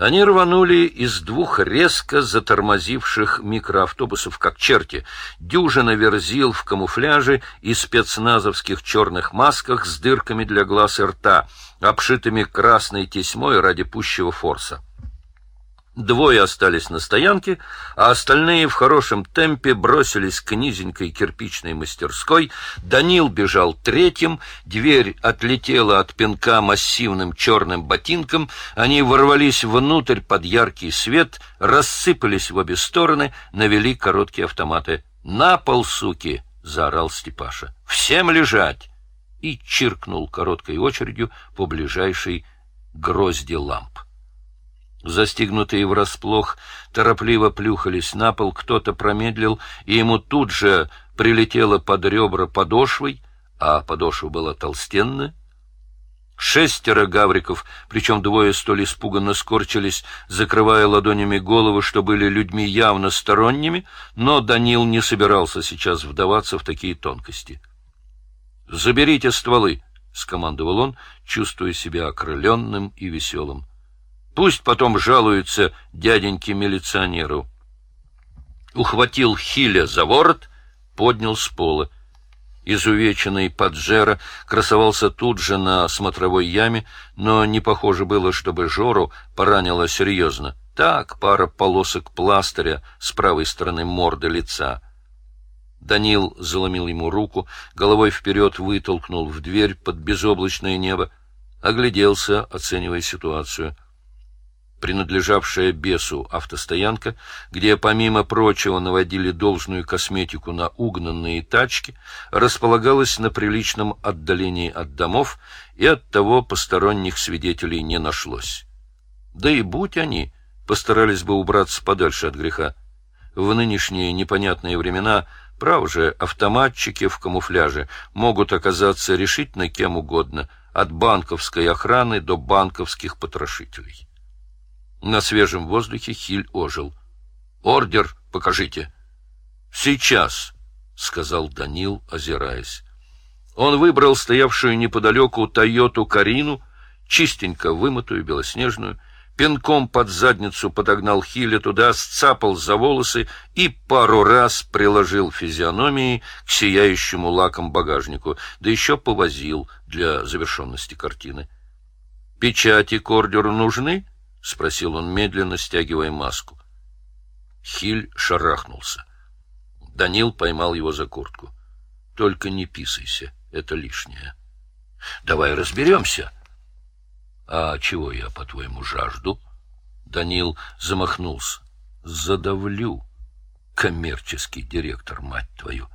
Они рванули из двух резко затормозивших микроавтобусов как черти. Дюжина верзил в камуфляже и спецназовских черных масках с дырками для глаз и рта, обшитыми красной тесьмой ради пущего форса. Двое остались на стоянке, а остальные в хорошем темпе бросились к низенькой кирпичной мастерской. Данил бежал третьим, дверь отлетела от пинка массивным черным ботинком, они ворвались внутрь под яркий свет, рассыпались в обе стороны, навели короткие автоматы. «На пол, суки!» — заорал Степаша. «Всем лежать!» и чиркнул короткой очередью по ближайшей грозди ламп. Застигнутые врасплох, торопливо плюхались на пол, кто-то промедлил, и ему тут же прилетело под ребра подошвой, а подошва была толстенная. Шестеро гавриков, причем двое столь испуганно скорчились, закрывая ладонями головы, что были людьми явно сторонними, но Данил не собирался сейчас вдаваться в такие тонкости. «Заберите стволы!» — скомандовал он, чувствуя себя окрыленным и веселым. Пусть потом жалуются дяденьке-милиционеру. Ухватил Хиля за ворот, поднял с пола. Изувеченный Паджеро красовался тут же на смотровой яме, но не похоже было, чтобы Жору поранило серьезно. Так, пара полосок пластыря с правой стороны морды лица. Данил заломил ему руку, головой вперед вытолкнул в дверь под безоблачное небо, огляделся, оценивая ситуацию — принадлежавшая бесу автостоянка, где, помимо прочего, наводили должную косметику на угнанные тачки, располагалась на приличном отдалении от домов, и оттого посторонних свидетелей не нашлось. Да и будь они, постарались бы убраться подальше от греха. В нынешние непонятные времена, право же, автоматчики в камуфляже могут оказаться решительно кем угодно, от банковской охраны до банковских потрошителей. На свежем воздухе Хиль ожил. «Ордер покажите». «Сейчас», — сказал Данил, озираясь. Он выбрал стоявшую неподалеку Тойоту Карину, чистенько вымытую, белоснежную, пинком под задницу подогнал Хиля туда, сцапал за волосы и пару раз приложил физиономией к сияющему лаком багажнику, да еще повозил для завершенности картины. «Печати к ордеру нужны?» — спросил он, медленно стягивая маску. Хиль шарахнулся. Данил поймал его за куртку. — Только не писайся, это лишнее. — Давай разберемся. — А чего я, по-твоему, жажду? Данил замахнулся. — Задавлю, коммерческий директор, мать твою.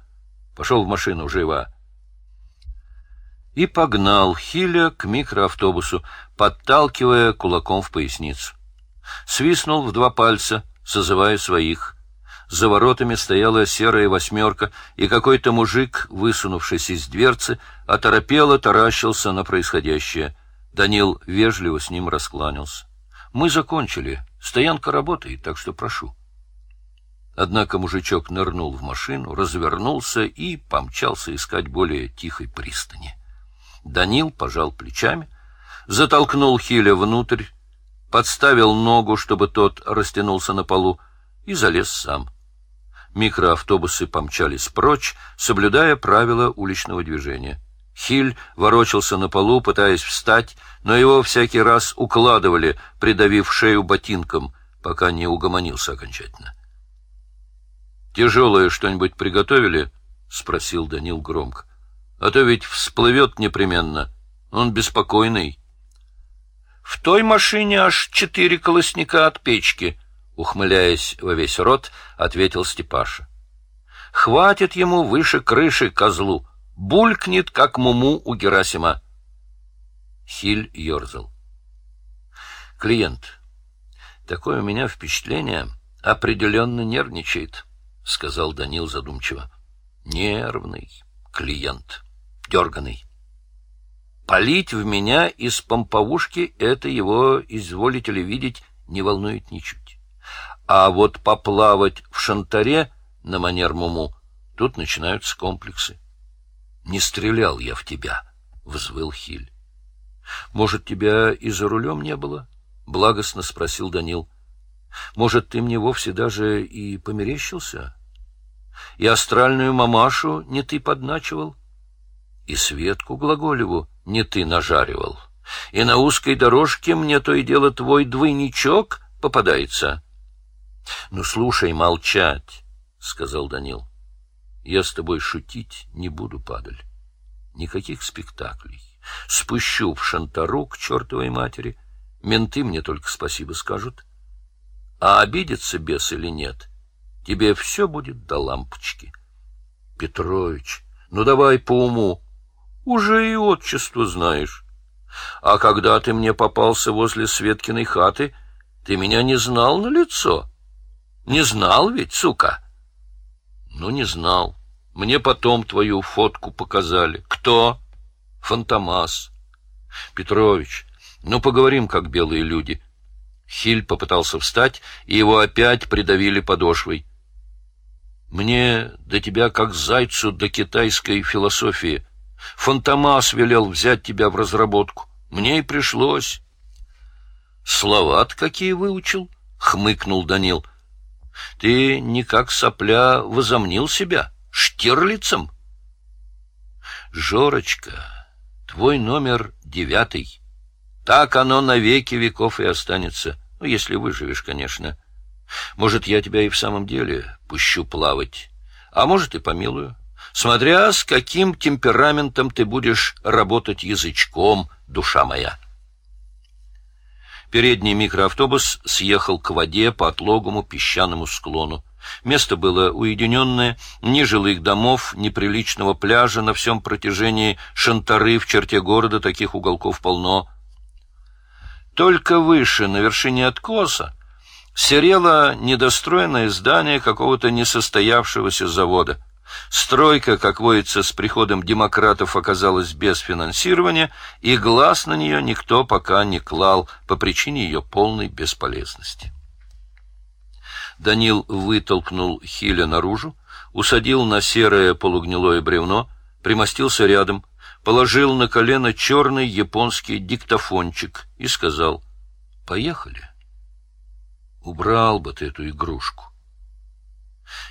Пошел в машину, живо и погнал Хиля к микроавтобусу, подталкивая кулаком в поясницу. Свистнул в два пальца, созывая своих. За воротами стояла серая восьмерка, и какой-то мужик, высунувшись из дверцы, оторопело таращился на происходящее. Данил вежливо с ним раскланялся. — Мы закончили. Стоянка работает, так что прошу. Однако мужичок нырнул в машину, развернулся и помчался искать более тихой пристани. Данил пожал плечами, затолкнул Хиля внутрь, подставил ногу, чтобы тот растянулся на полу, и залез сам. Микроавтобусы помчались прочь, соблюдая правила уличного движения. Хиль ворочался на полу, пытаясь встать, но его всякий раз укладывали, придавив шею ботинком, пока не угомонился окончательно. «Тяжелое что-нибудь приготовили?» — спросил Данил громко а то ведь всплывет непременно. Он беспокойный. — В той машине аж четыре колосника от печки, — ухмыляясь во весь рот, ответил Степаша. — Хватит ему выше крыши козлу, булькнет, как муму у Герасима. Хиль ерзал. — Клиент, такое у меня впечатление, определенно нервничает, — сказал Данил задумчиво. — Нервный клиент дерганый. Полить в меня из помповушки — это его, изволите ли видеть, не волнует ничуть. А вот поплавать в шантаре на манер Муму — тут начинаются комплексы. — Не стрелял я в тебя, — взвыл Хиль. — Может, тебя и за рулем не было? — благостно спросил Данил. — Может, ты мне вовсе даже и померещился? И астральную мамашу не ты подначивал? И Светку Глаголеву не ты нажаривал? И на узкой дорожке мне то и дело твой двойничок попадается? — Ну, слушай, молчать, — сказал Данил. — Я с тобой шутить не буду, падаль. Никаких спектаклей. Спущу в шантару к чертовой матери. Менты мне только спасибо скажут. А обидится бес или нет, тебе все будет до лампочки. Петрович, ну давай по уму. Уже и отчество знаешь. А когда ты мне попался возле Светкиной хаты, ты меня не знал на лицо. Не знал ведь, сука? Ну, не знал. Мне потом твою фотку показали. Кто? Фантомас. Петрович, ну поговорим, как белые люди. Хиль попытался встать, и его опять придавили подошвой. Мне до тебя как зайцу до китайской философии. Фантомас велел взять тебя в разработку. Мне и пришлось. слова какие выучил, — хмыкнул Данил. Ты не как сопля возомнил себя штирлицем. Жорочка, твой номер девятый. Так оно на веки веков и останется. Ну, если выживешь, конечно. Может, я тебя и в самом деле пущу плавать, а может, и помилую. Смотря с каким темпераментом ты будешь работать язычком, душа моя. Передний микроавтобус съехал к воде по отлогому песчаному склону. Место было уединенное, ни жилых домов, ни приличного пляжа на всем протяжении Шантары в черте города таких уголков полно. Только выше, на вершине откоса, серело недостроенное здание какого-то несостоявшегося завода. Стройка, как водится, с приходом демократов оказалась без финансирования, и глаз на нее никто пока не клал по причине ее полной бесполезности. Данил вытолкнул Хиля наружу, усадил на серое полугнилое бревно, примостился рядом, положил на колено черный японский диктофончик и сказал «Поехали». Убрал бы ты эту игрушку.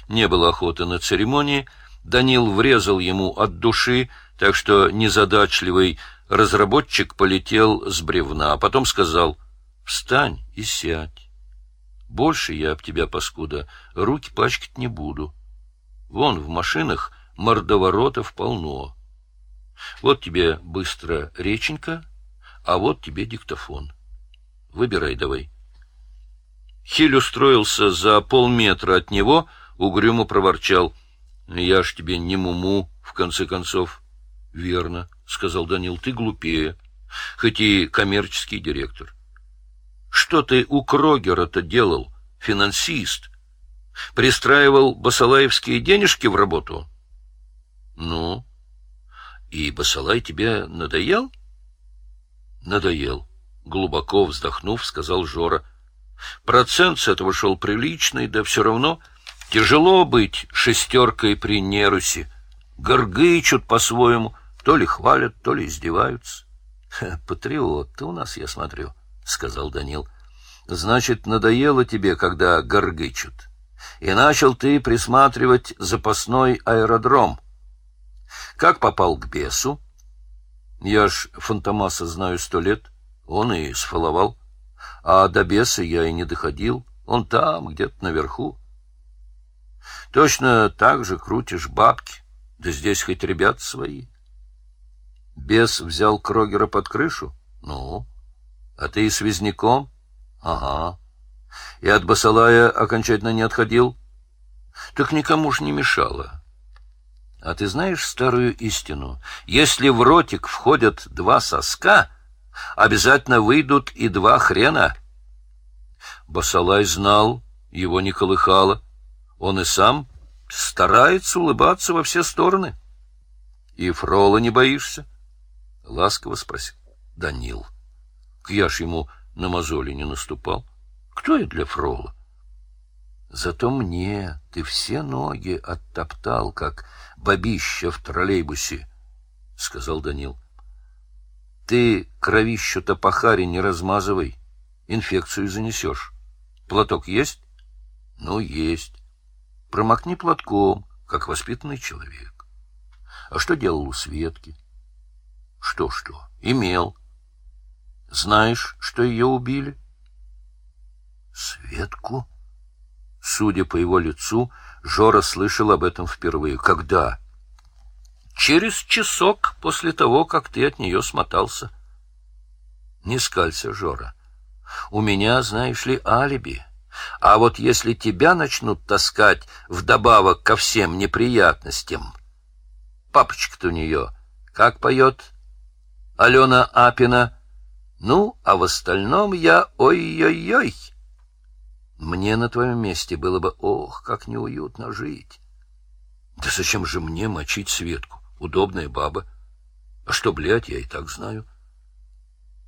Не было охоты на церемонии, Данил врезал ему от души, так что незадачливый разработчик полетел с бревна, а потом сказал «Встань и сядь». Больше я об тебя, паскуда, руки пачкать не буду. Вон в машинах мордоворотов полно. Вот тебе быстро реченька, а вот тебе диктофон. Выбирай давай. Хиль устроился за полметра от него, угрюмо проворчал. — Я ж тебе не муму, в конце концов. — Верно, — сказал Данил, — ты глупее, хоть и коммерческий директор. Что ты у Крогера-то делал, финансист? Пристраивал басалаевские денежки в работу? Ну? И Басалай тебе надоел? Надоел. Глубоко вздохнув, сказал Жора. Процент с этого шел приличный, да все равно тяжело быть шестеркой при нерусе. Горгычут по-своему, то ли хвалят, то ли издеваются. — Патриот ты у нас, я смотрю. —— сказал Данил. — Значит, надоело тебе, когда горгычут. И начал ты присматривать запасной аэродром. Как попал к бесу? Я ж Фантомаса знаю сто лет. Он и сфаловал. А до беса я и не доходил. Он там, где-то наверху. Точно так же крутишь бабки. Да здесь хоть ребят свои. Бес взял Крогера под крышу? Ну, а ты и связняком? Ага. И от Басалая окончательно не отходил? Так никому ж не мешало. А ты знаешь старую истину? Если в ротик входят два соска, обязательно выйдут и два хрена. Басалай знал, его не колыхало. Он и сам старается улыбаться во все стороны. — И Фрола не боишься? — ласково спросил Данил. — я ж ему на мозоли не наступал. Кто я для Фрола? Зато мне ты все ноги оттоптал, как бабища в троллейбусе, — сказал Данил. Ты кровищу-то по харе не размазывай. инфекцию занесешь. Платок есть? Ну, есть. Промокни платком, как воспитанный человек. А что делал у Светки? Что-что? Имел. Знаешь, что ее убили? Светку? Судя по его лицу, Жора слышал об этом впервые. Когда? Через часок после того, как ты от нее смотался. Не скалься, Жора. У меня, знаешь ли, алиби. А вот если тебя начнут таскать вдобавок ко всем неприятностям... Папочка-то у нее как поет? Алена Апина. Ну, а в остальном я ой-ой-ой. Мне на твоем месте было бы, ох, как неуютно жить. Да зачем же мне мочить Светку? Удобная баба. А что, блядь, я и так знаю.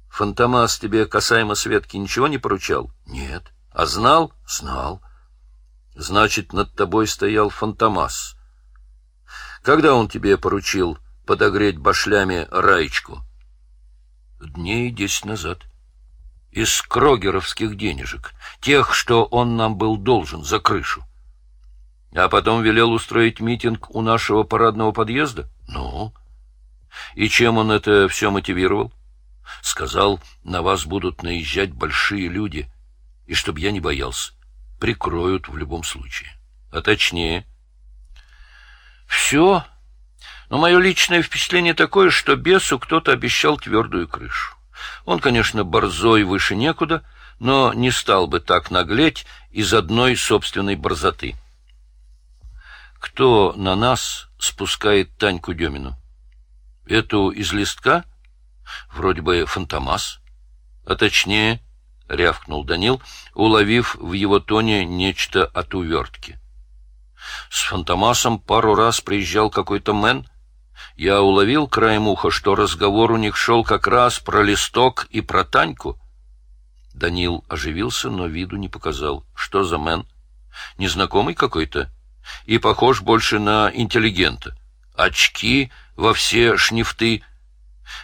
Фантомас тебе касаемо Светки ничего не поручал? Нет. А знал? Знал. Значит, над тобой стоял Фантомас. Когда он тебе поручил подогреть башлями Раечку? Дней десять назад. Из крогеровских денежек, тех, что он нам был должен за крышу. А потом велел устроить митинг у нашего парадного подъезда? Ну? И чем он это все мотивировал? Сказал, на вас будут наезжать большие люди, и чтоб я не боялся. Прикроют в любом случае. А точнее... Все. Но мое личное впечатление такое, что бесу кто-то обещал твердую крышу. Он, конечно, борзой выше некуда, но не стал бы так наглеть из одной собственной борзоты. Кто на нас спускает Таньку Демину? Эту из листка? Вроде бы фантомас. А точнее, — рявкнул Данил, уловив в его тоне нечто от увертки. С фантомасом пару раз приезжал какой-то мэн. Я уловил краем уха, что разговор у них шел как раз про листок и про Таньку. Данил оживился, но виду не показал. Что за мэн? Незнакомый какой-то? и похож больше на интеллигента. Очки во все шнифты,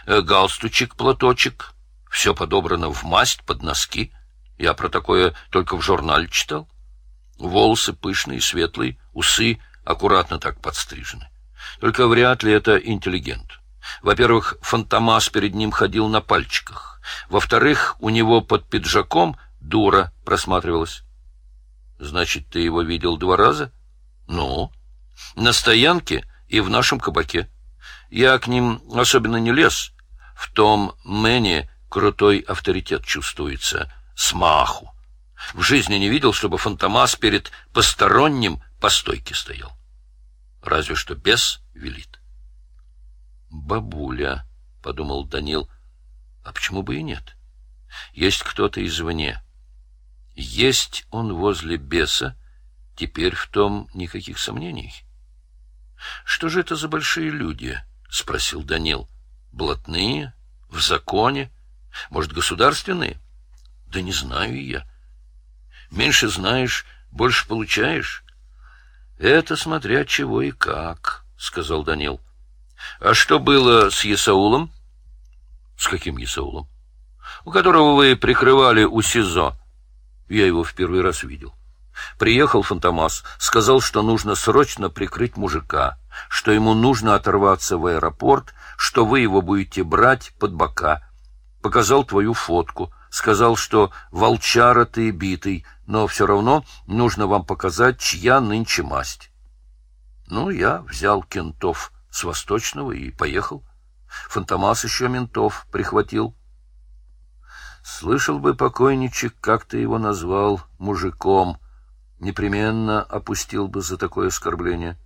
э, галстучек, платочек, все подобрано в масть под носки. Я про такое только в журнале читал. Волосы пышные, светлые, усы аккуратно так подстрижены. Только вряд ли это интеллигент. Во-первых, фантомас перед ним ходил на пальчиках. Во-вторых, у него под пиджаком дура просматривалась. Значит, ты его видел два раза? — ну, на стоянке и в нашем кабаке. Я к ним особенно не лез. В том Мэне крутой авторитет чувствуется. Смаху. В жизни не видел, чтобы Фантомас перед посторонним по стойке стоял. Разве что бес велит. «Бабуля», — подумал Данил, — «а почему бы и нет? Есть кто-то извне. Есть он возле беса, Теперь в том никаких сомнений. — Что же это за большие люди? — спросил Данил. — Блатные? В законе? Может, государственные? — Да не знаю я. Меньше знаешь, больше получаешь. — Это смотря чего и как, — сказал Данил. — А что было с Есаулом? — С каким Есаулом? — У которого вы прикрывали у СИЗО. Я его в первый раз видел. — Приехал Фантомас, сказал, что нужно срочно прикрыть мужика, что ему нужно оторваться в аэропорт, что вы его будете брать под бока. Показал твою фотку, сказал, что волчара ты битый, но все равно нужно вам показать, чья нынче масть. Ну, я взял кентов с Восточного и поехал. Фантомас еще ментов прихватил. Слышал бы покойничек, как ты его назвал, мужиком — непременно опустил бы за такое оскорбление.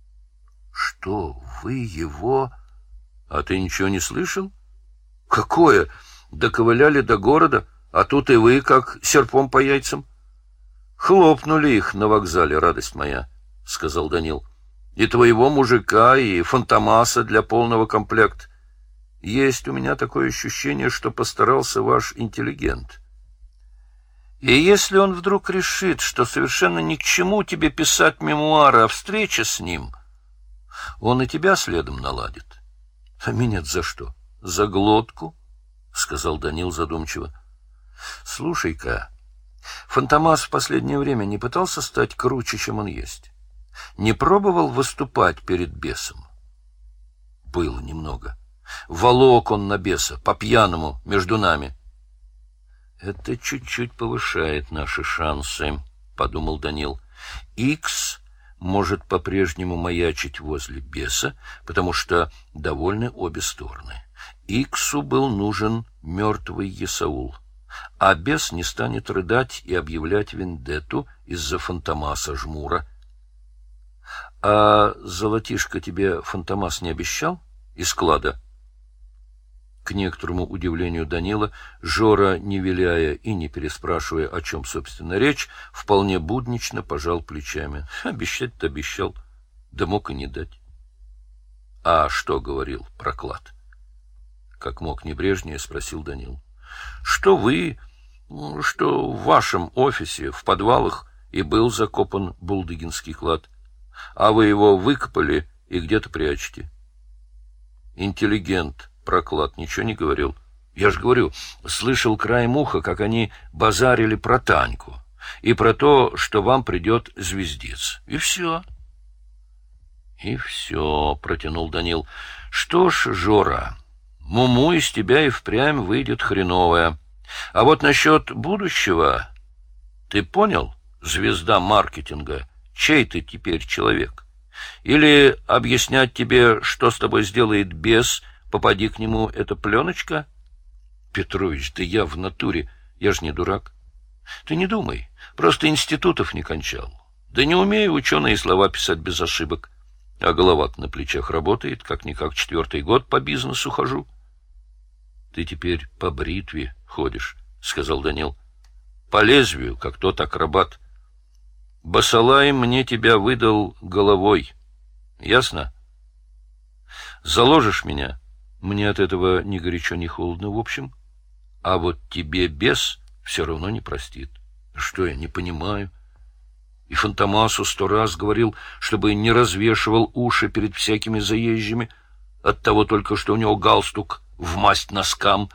— Что, вы его... А ты ничего не слышал? — Какое? Доковыляли до города, а тут и вы, как серпом по яйцам. — Хлопнули их на вокзале, радость моя, — сказал Данил. — И твоего мужика, и фантомаса для полного комплекта. Есть у меня такое ощущение, что постарался ваш интеллигент. — и если он вдруг решит, что совершенно ни к чему тебе писать мемуары о встрече с ним, он и тебя следом наладит. А меня за что? За глотку? — сказал Данил задумчиво. Слушай-ка, Фантомас в последнее время не пытался стать круче, чем он есть? Не пробовал выступать перед бесом? Было немного. Волок он на беса, по-пьяному, между нами. Это чуть-чуть повышает наши шансы, — подумал Данил. Икс может по-прежнему маячить возле беса, потому что довольны обе стороны. Иксу был нужен мертвый Есаул, а бес не станет рыдать и объявлять вендетту из-за фантомаса жмура. — А золотишко тебе фантомас не обещал? Из склада? К некоторому удивлению Данила, Жора, не виляя и не переспрашивая, о чем, собственно, речь, вполне буднично пожал плечами. Обещать-то обещал, да мог и не дать. — А что говорил проклад? — как мог небрежнее спросил Данил. — Что вы, что в вашем офисе, в подвалах, и был закопан булдыгинский клад, а вы его выкопали и где-то прячете. Интеллигент — Проклад ничего не говорил. Я же говорю, слышал краем уха, как они базарили про Таньку и про то, что вам придет звездец. И все. И все, протянул Данил. Что ж, Жора, муму из тебя и впрямь выйдет хреновая. А вот насчет будущего... Ты понял, звезда маркетинга, чей ты теперь человек? Или объяснять тебе, что с тобой сделает бес Попади к нему эта пленочка. Петрович, да я в натуре, я ж не дурак. Ты не думай, просто институтов не кончал. Да не умею ученые слова писать без ошибок. А голова на плечах работает, как-никак четвертый год по бизнесу хожу. Ты теперь по бритве ходишь, — сказал Данил. По лезвию, как тот акробат. Басалай мне тебя выдал головой. Ясно? Заложишь меня — мне от этого ни горячо, ни холодно, в общем. А вот тебе бес все равно не простит. Что я не понимаю? И Фантомасу сто раз говорил, чтобы не развешивал уши перед всякими заезжими, от того только, что у него галстук в масть носкам.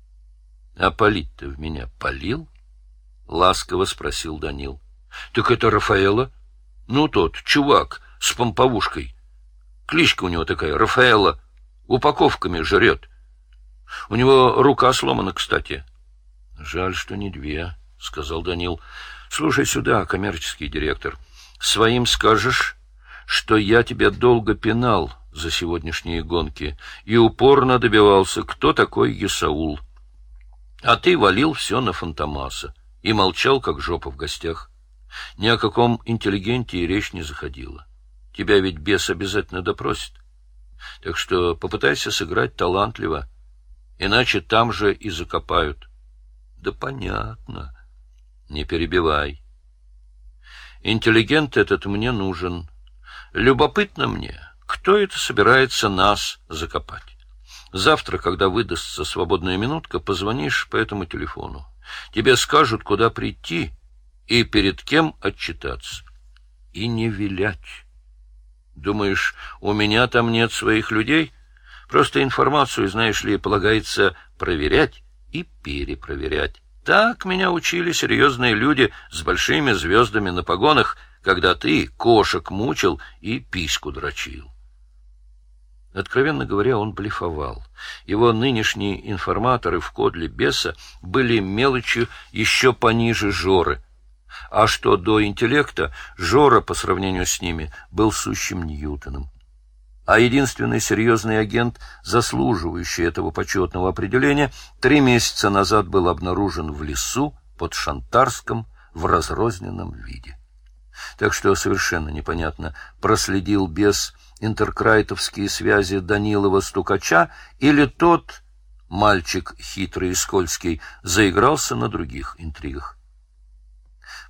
— А палить-то в меня полил? — ласково спросил Данил. — Так это Рафаэла? Ну, тот, чувак, с помповушкой. Кличка у него такая, Рафаэла — упаковками жрет. У него рука сломана, кстати. — Жаль, что не две, — сказал Данил. — Слушай сюда, коммерческий директор. Своим скажешь, что я тебя долго пинал за сегодняшние гонки и упорно добивался, кто такой Есаул. А ты валил все на Фантомаса и молчал, как жопа в гостях. Ни о каком интеллигенте и речь не заходила. Тебя ведь бес обязательно допросит. Так что попытайся сыграть талантливо, иначе там же и закопают. Да понятно. Не перебивай. Интеллигент этот мне нужен. Любопытно мне, кто это собирается нас закопать. Завтра, когда выдастся свободная минутка, позвонишь по этому телефону. Тебе скажут, куда прийти и перед кем отчитаться. И не вилять. Думаешь, у меня там нет своих людей? Просто информацию, знаешь ли, полагается проверять и перепроверять. Так меня учили серьезные люди с большими звездами на погонах, когда ты кошек мучил и письку дрочил. Откровенно говоря, он блефовал. Его нынешние информаторы в кодле беса были мелочью еще пониже Жоры — а что до интеллекта, Жора по сравнению с ними был сущим Ньютоном. А единственный серьезный агент, заслуживающий этого почетного определения, три месяца назад был обнаружен в лесу под Шантарском в разрозненном виде. Так что совершенно непонятно, проследил без интеркрайтовские связи Данилова-Стукача или тот, мальчик хитрый и скользкий, заигрался на других интригах.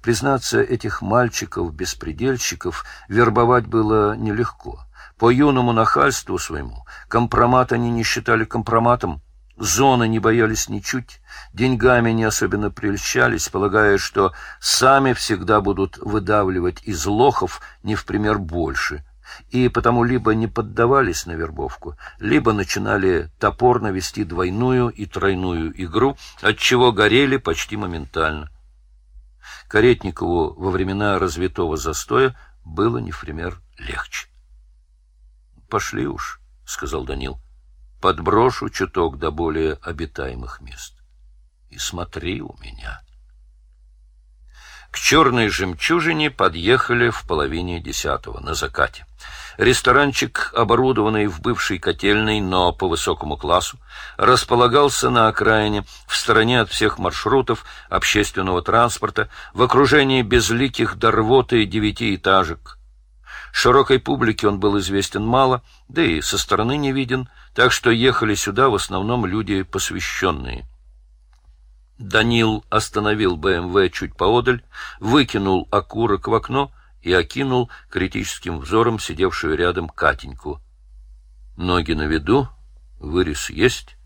Признаться, этих мальчиков-беспредельщиков вербовать было нелегко. По юному нахальству своему компромат они не считали компроматом, зоны не боялись ничуть, деньгами не особенно прельщались, полагая, что сами всегда будут выдавливать из лохов не в пример больше, и потому либо не поддавались на вербовку, либо начинали топорно вести двойную и тройную игру, от чего горели почти моментально. Каретникову во времена развитого застоя было не в пример легче. — Пошли уж, — сказал Данил. — Подброшу чуток до более обитаемых мест. И смотри у меня. К черной жемчужине подъехали в половине десятого, на закате. Ресторанчик, оборудованный в бывшей котельной, но по высокому классу, располагался на окраине, в стороне от всех маршрутов общественного транспорта, в окружении безликих до рвоты девятиэтажек. Широкой публике он был известен мало, да и со стороны не виден, так что ехали сюда в основном люди посвященные. Данил остановил БМВ чуть поодаль, выкинул окурок в окно и окинул критическим взором сидевшую рядом Катеньку. Ноги на виду, вырез есть.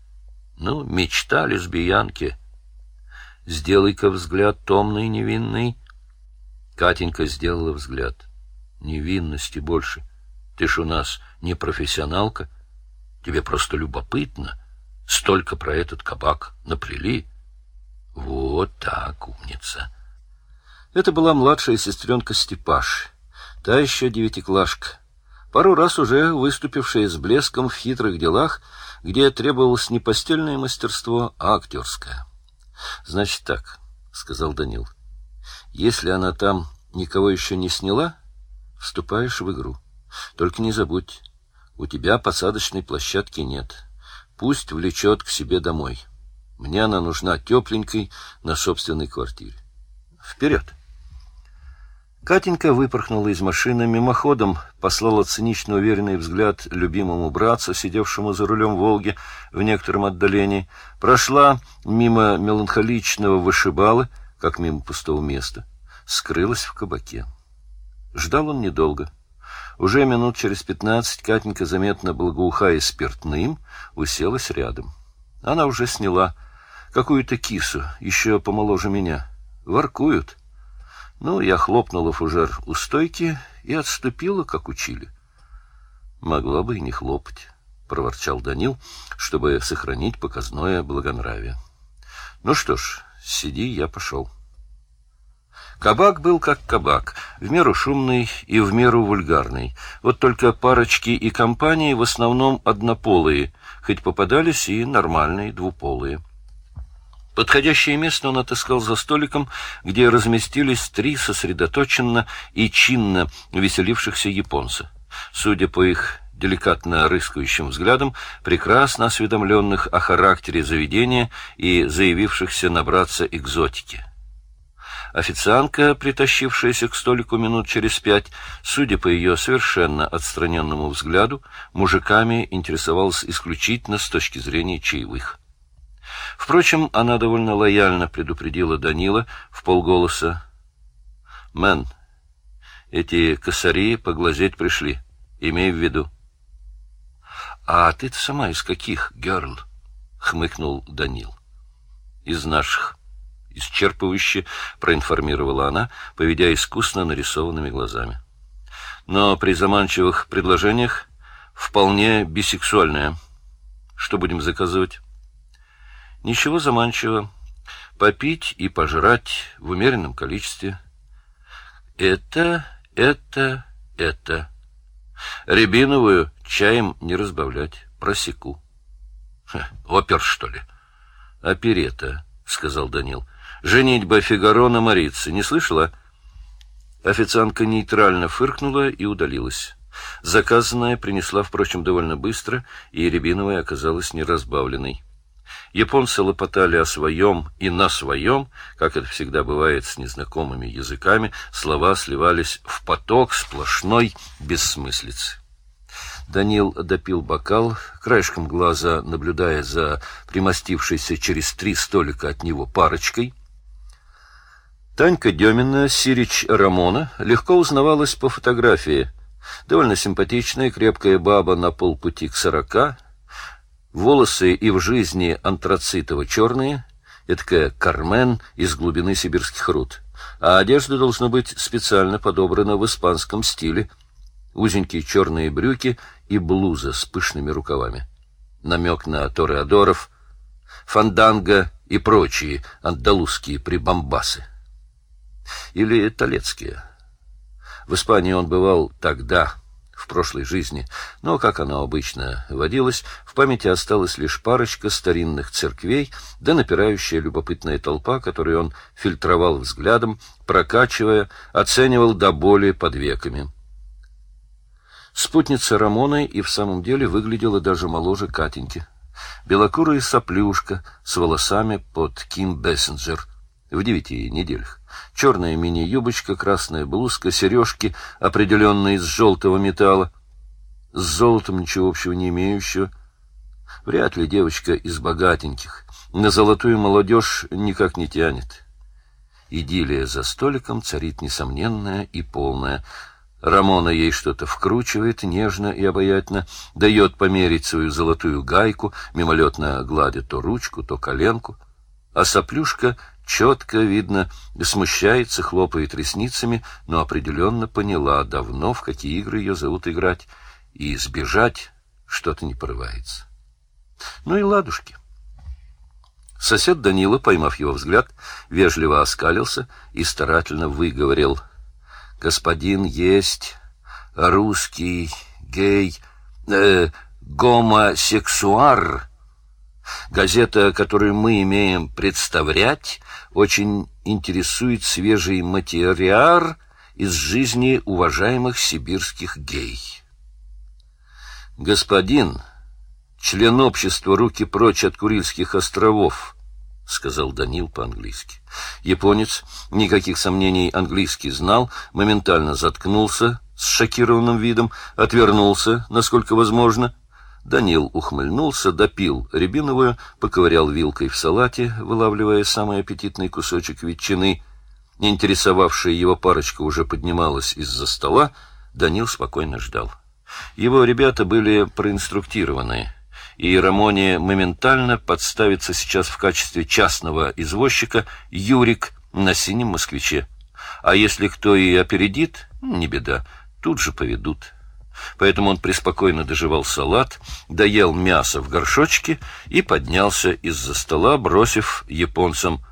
Ну, мечта лесбиянки. Сделай-ка взгляд томный, невинный. Катенька сделала взгляд. Невинности больше. Ты ж у нас не профессионалка. Тебе просто любопытно. Столько про этот кабак наплели. Вот так, умница. Это была младшая сестренка Степаш, та еще девятиклашка, пару раз уже выступившая с блеском в хитрых делах, где требовалось не постельное мастерство, а актерское. — Значит так, — сказал Данил, — если она там никого еще не сняла, вступаешь в игру. Только не забудь, у тебя посадочной площадки нет. Пусть влечет к себе домой. Мне она нужна тепленькой на собственной квартире. Вперед! Катенька выпорхнула из машины, мимоходом послала цинично уверенный взгляд любимому братцу, сидевшему за рулем «Волги» в некотором отдалении, прошла мимо меланхоличного вышибалы, как мимо пустого места, скрылась в кабаке. Ждал он недолго. Уже минут через пятнадцать Катенька, заметно благоухая спиртным, уселась рядом. Она уже сняла какую-то кису, еще помоложе меня. Воркуют. Ну, я хлопнула фужер у стойки и отступила, как учили. Могла бы и не хлопать, — проворчал Данил, чтобы сохранить показное благонравие. Ну что ж, сиди, я пошел. Кабак был как кабак, в меру шумный и в меру вульгарный. Вот только парочки и компании в основном однополые, хоть попадались и нормальные двуполые. Подходящее место он отыскал за столиком, где разместились три сосредоточенно и чинно веселившихся японца. Судя по их деликатно рыскающим взглядам, прекрасно осведомленных о характере заведения и заявившихся набраться экзотики. Официантка, притащившаяся к столику минут через пять, судя по ее совершенно отстраненному взгляду, мужиками интересовалась исключительно с точки зрения чаевых. Впрочем, она довольно лояльно предупредила Данила в полголоса. — Мэн, эти косари поглазеть пришли. Имей в виду. — А ты-то сама из каких, герл? — хмыкнул Данил. — Из наших. Исчерпывающе проинформировала она, поведя искусно нарисованными глазами. Но при заманчивых предложениях вполне бисексуальная. Что будем заказывать? Ничего заманчивого. Попить и пожрать в умеренном количестве. Это, это, это. Рябиновую чаем не разбавлять. Просеку. Опер, что ли? Оперета, сказал Данил. Женитьба Фигаро на Марице. Не слышала? Официантка нейтрально фыркнула и удалилась. Заказанная принесла, впрочем, довольно быстро, и рябиновая оказалась неразбавленной. Японцы лопотали о своем и на своем, как это всегда бывает с незнакомыми языками, слова сливались в поток сплошной бессмыслицы. Данил допил бокал, краешком глаза наблюдая за примостившейся через три столика от него парочкой. Танька Демина, Сирич Рамона, легко узнавалась по фотографии. Довольно симпатичная, крепкая баба на полпути к сорока, Волосы и в жизни антрацитово-черные, эдакая Кармен из глубины сибирских руд. А одежда должна быть специально подобрана в испанском стиле. узенькие черные брюки и блуза с пышными рукавами. Намек на тореадоров, фанданго и прочие андалузские прибамбасы. Или талецкие. В Испании он бывал тогда, в прошлой жизни, но, как оно обычно водилось, в памяти осталась лишь парочка старинных церквей, да напирающая любопытная толпа, которую он фильтровал взглядом, прокачивая, оценивал до боли под веками. Спутница Рамоны и в самом деле выглядела даже моложе Катеньки. Белокурая соплюшка с волосами под Ким Бессенджер в девяти неделях. Черная мини-юбочка, красная блузка, сережки, определенные из желтого металла. С золотом ничего общего не имеющего. Вряд ли девочка из богатеньких. На золотую молодежь никак не тянет. Идиллия за столиком царит несомненная и полная. Рамона ей что-то вкручивает нежно и обаятельно, дает померить свою золотую гайку, мимолетно гладит то ручку, то коленку. А соплюшка четко видно, смущается, хлопает ресницами, но определенно поняла давно, в какие игры ее зовут играть, и сбежать что-то не порывается. Ну и ладушки. Сосед Данила, поймав его взгляд, вежливо оскалился и старательно выговорил — господин есть русский гей э, гомосексуар. Газета, которую мы имеем представлять, очень интересует свежий материал из жизни уважаемых сибирских гей. Господин, член общества «Руки прочь от Курильских островов», — сказал Данил по-английски. Японец, никаких сомнений английский знал, моментально заткнулся с шокированным видом, отвернулся, насколько возможно. Данил ухмыльнулся, допил рябиновую, поковырял вилкой в салате, вылавливая самый аппетитный кусочек ветчины. Интересовавшая его парочка уже поднималась из-за стола, Данил спокойно ждал. Его ребята были проинструктированы — и Рамоне моментально подставится сейчас в качестве частного извозчика Юрик на синем москвиче. А если кто и опередит, не беда, тут же поведут. Поэтому он преспокойно доживал салат, доел мясо в горшочке и поднялся из-за стола, бросив японцам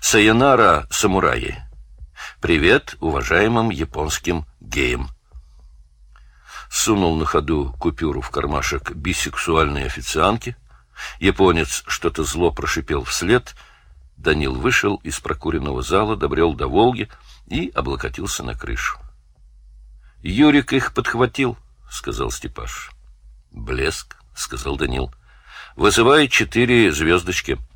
«Сайонара, самураи!» «Привет уважаемым японским геям!» сунул на ходу купюру в кармашек бисексуальной официантки. Японец что-то зло прошипел вслед. Данил вышел из прокуренного зала, добрел до Волги и облокотился на крышу. — Юрик их подхватил, — сказал Степаш. — Блеск, — сказал Данил. — Вызывай четыре звездочки. —